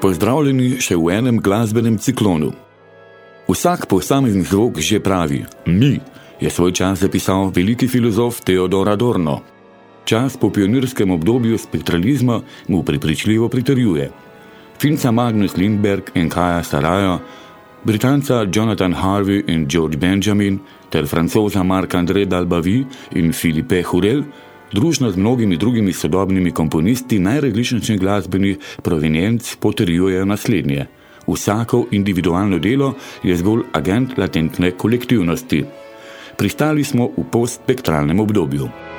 Pozdravljeni še v enem glasbenem ciklonu. Vsak posamezni zvok že pravi, mi, je svoj čas zapisal veliki filozof Theodor Adorno. Čas po pionirskem obdobju spektralizma mu pripričljivo pritrjuje. Finca Magnus Lindberg in Kaja Sarajo, Britanca Jonathan Harvey in George Benjamin ter francoza Marc-André Dalbavi in Philippe Hurel družno z mnogimi drugimi sodobnimi komponisti najrazličnejših glasbenih provenienc potrjujejo naslednje. Vsako individualno delo je zgolj agent latentne kolektivnosti. Pristali smo v postspektralnem obdobju.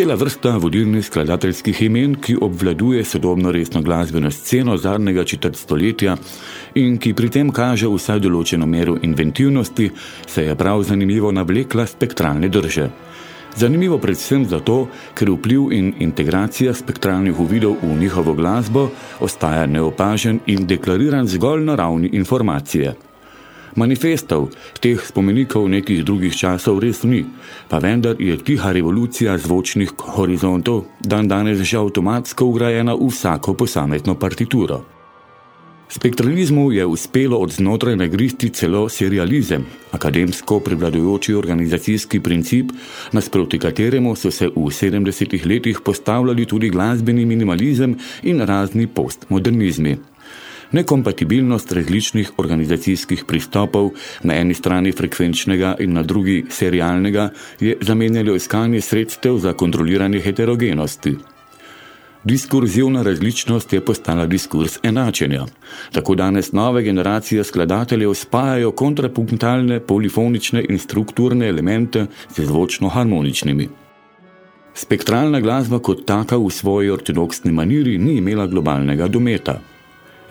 Cela vrsta vodilnih skladateljskih imen, ki obvladuje sodobno resno glasbeno sceno zadnjega četrt stoletja in ki pri tem kaže vsaj določeno mero inventivnosti, se je prav zanimivo navlekla spektralne drže. Zanimivo predvsem zato, ker vpliv in integracija spektralnih uvidov v njihovo glasbo ostaja neopažen in deklariran zgolj na ravni informacije. Manifestov teh spomenikov nekih drugih časov res ni, pa vendar je tiha revolucija zvočnih horizontov dan danes že avtomatsko ugrajena v vsako posametno partituro. Spektralizmu je uspelo od znotraj nagristi celo serializem, akademsko prevladujoči organizacijski princip, nasproti kateremu so se v 70-ih letih postavljali tudi glasbeni minimalizem in razni postmodernizmi. Nekompatibilnost različnih organizacijskih pristopov, na eni strani frekvenčnega in na drugi serialnega, je zamenjalo iskanje sredstev za kontroliranje heterogenosti. Diskurzivna različnost je postala diskurs enačenja. Tako danes nove generacije skladateljev spajajo kontrapunktalne, polifonične in strukturne elemente z zvočno harmoničnimi. Spektralna glasba kot taka v svoji ortodoksni maniri ni imela globalnega dometa.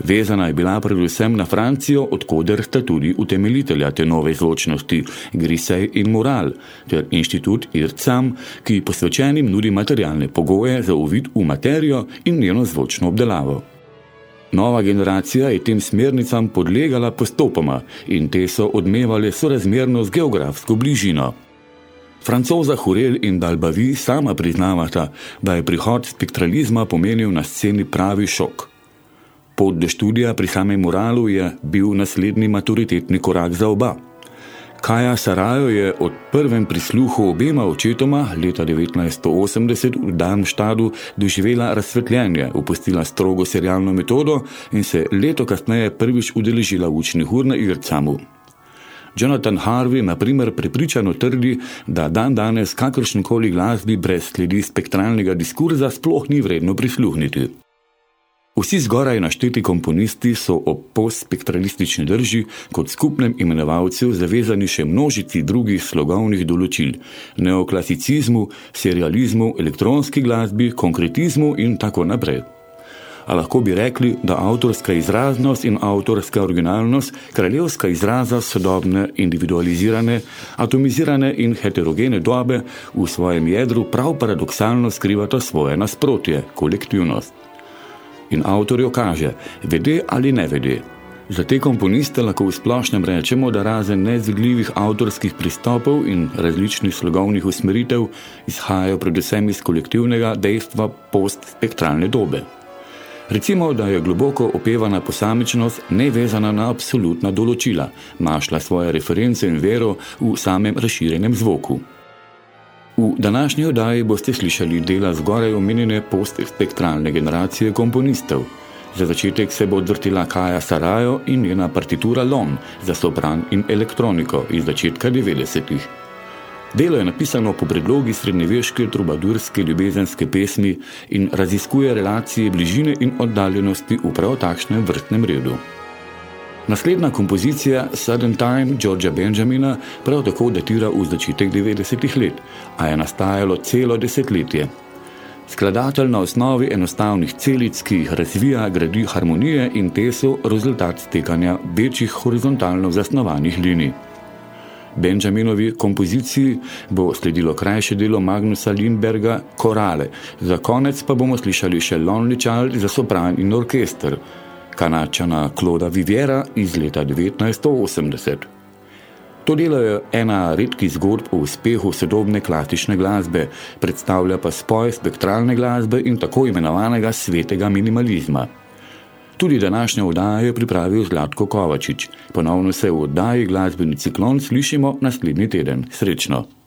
Vezana je bila predvsem na Francijo, odkoder sta tudi utemeljitelja te nove zločnosti, Grisej in Moral, ter inštitut IRCAM, ki posvečenim nudi materialne pogoje za uvid v materijo in njeno zvočno obdelavo. Nova generacija je tem smernicam podlegala postopoma in te so odmevale sorazmerno z geografsko bližino. Francoza Hurel in Dalbavi sama priznavata, da je prihod spektralizma pomenil na sceni pravi šok. Pot do študija pri samem moralu je bil naslednji maturitetni korak za oba. Kaja Sarajo je od prvem prisluhu obema očetoma leta 1980 v Darmstadu doživela razsvetljenje, upustila strogo serialno metodo in se leto kasneje prvič udeležila učnih ur na Ircamu. Jonathan Harvey, na primer, prepričano trdi, da dan danes kakršenkoli glasbi brez sledi spektralnega diskurza sploh ni vredno prisluhniti. Vsi zgoraj našteti komponisti so ob postspektralistični drži kot skupnem imenovalcu zavezani še množici drugih slogovnih določil – neoklasicizmu, serializmu, elektronski glasbi, konkretizmu in tako naprej. A lahko bi rekli, da avtorska izraznost in avtorska originalnost, kraljevska izraza sodobne, individualizirane, atomizirane in heterogene dobe v svojem jedru prav paradoksalno skrivata svoje nasprotje – kolektivnost in avtor jo kaže, vede ali ne vede. Za te komponiste lahko v splošnem rečemo, da razen nezvidljivih avtorskih pristopov in različnih slogovnih usmeritev izhajajo predvsem iz kolektivnega dejstva postspektralne dobe. Recimo, da je globoko opevana posamičnost nevezana na absolutna določila, našla svoje reference in vero v samem razširjenem zvoku. V današnji oddaji boste slišali dela zgoraj omenjene postspektralne generacije komponistov. Za začetek se bo odvrtila Kaja Sarajo in njena partitura Lom za sopran in elektroniko iz začetka 90-ih. Delo je napisano po predlogi srednjeveške trubadurske ljubezenske pesmi in raziskuje relacije bližine in oddaljenosti v prav takšnem vrstnem redu. Naslednja kompozicija Sudden Time Georgia Benjamina prav tako datira v začetek 90-ih let, a je nastajalo celo desetletje. Skladatelj na osnovi enostavnih celic, ki jih razvija, gradi harmonije in te so rezultat stekanja večjih horizontalno zasnovanih linij. Benjaminovi kompoziciji bo sledilo krajše delo Magnusa Lindberga Korale, za konec pa bomo slišali še Lonely Child za sopran in orkester, kanačana Kloda Viviera iz leta 1980. To delo je ena redkih zgodb o uspehu sodobne klasične glasbe, predstavlja pa spoj spektralne glasbe in tako imenovanega svetega minimalizma. Tudi današnjo oddajo je pripravil Zlatko Kovačič. Ponovno se v oddaji glasbeni ciklon slišimo naslednji teden. Srečno!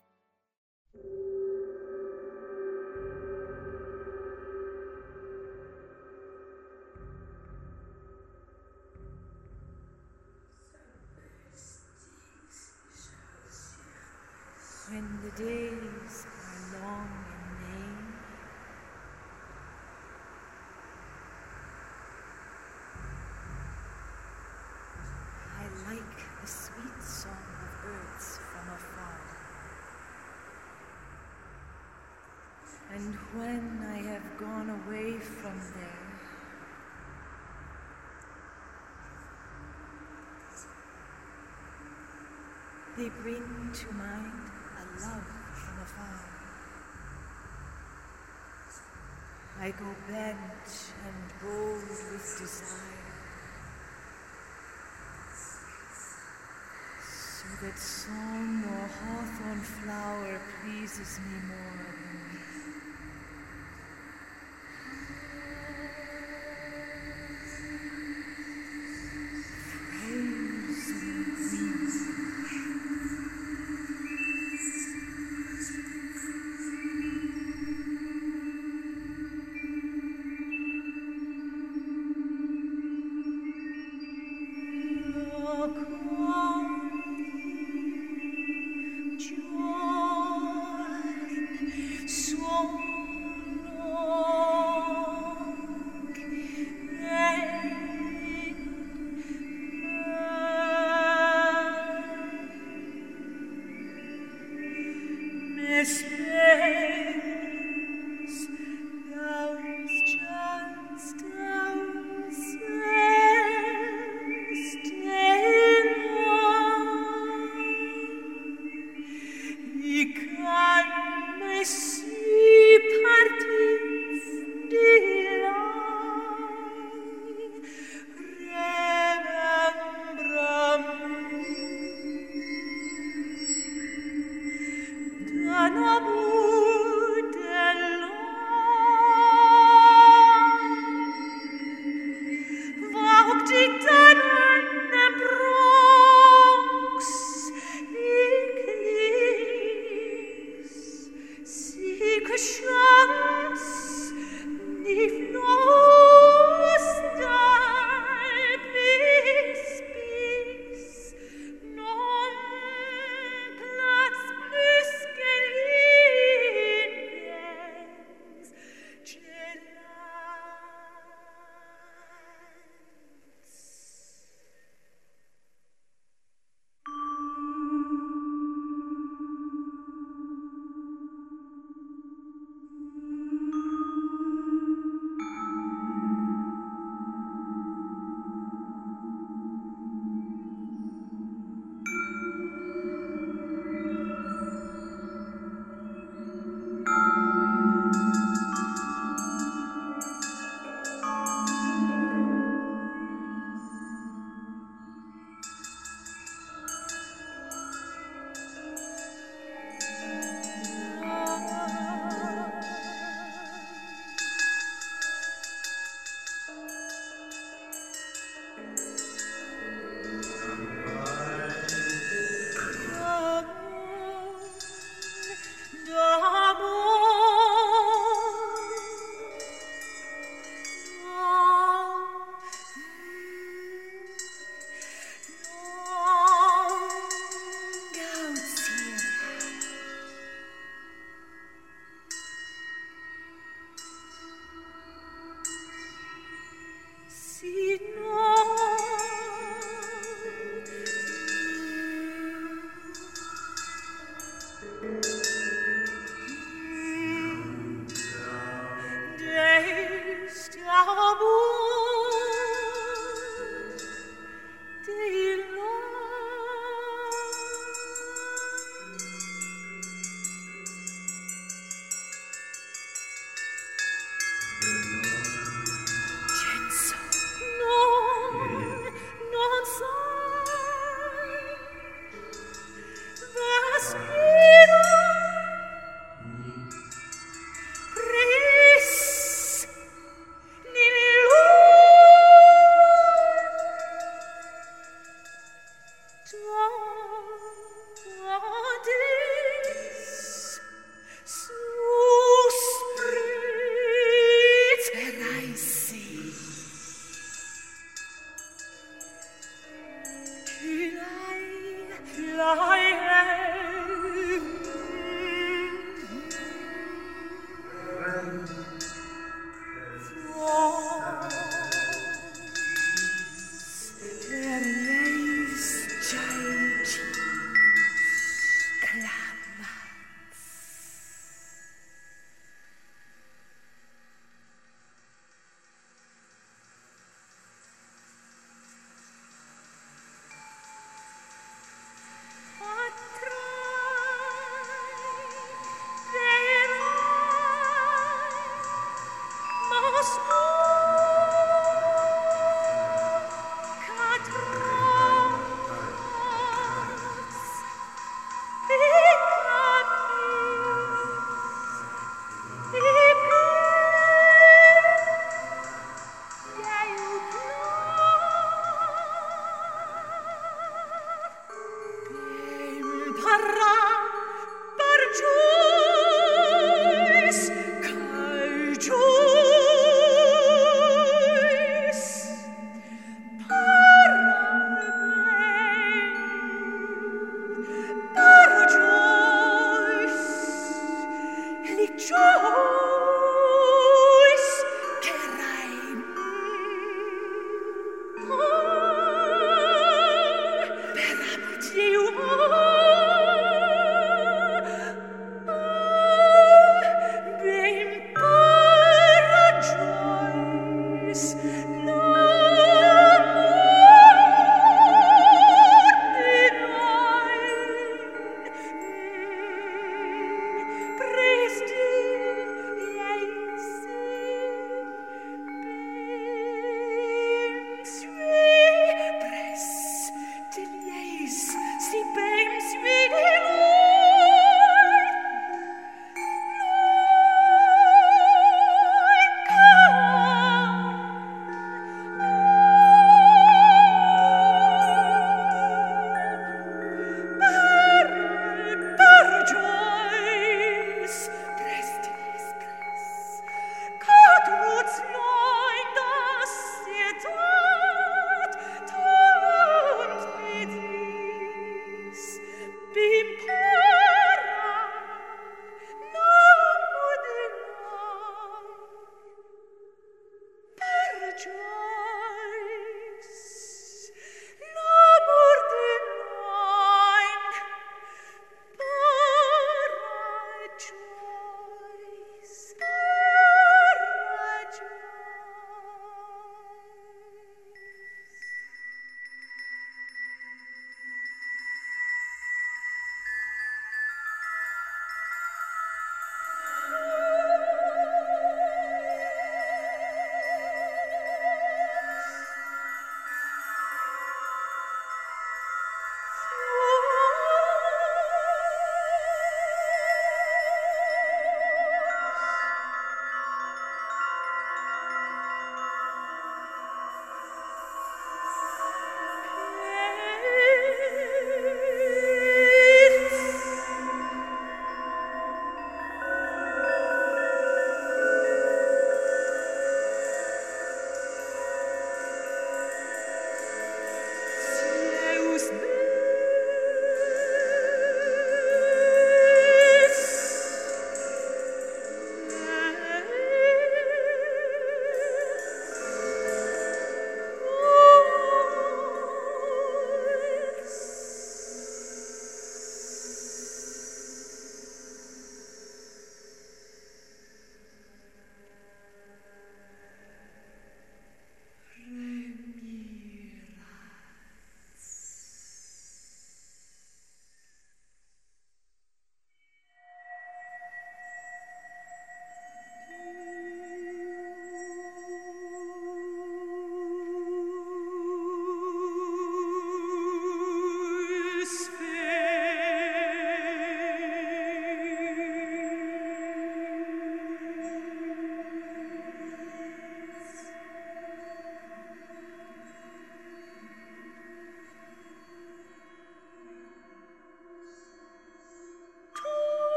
Christmas.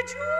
rejoice.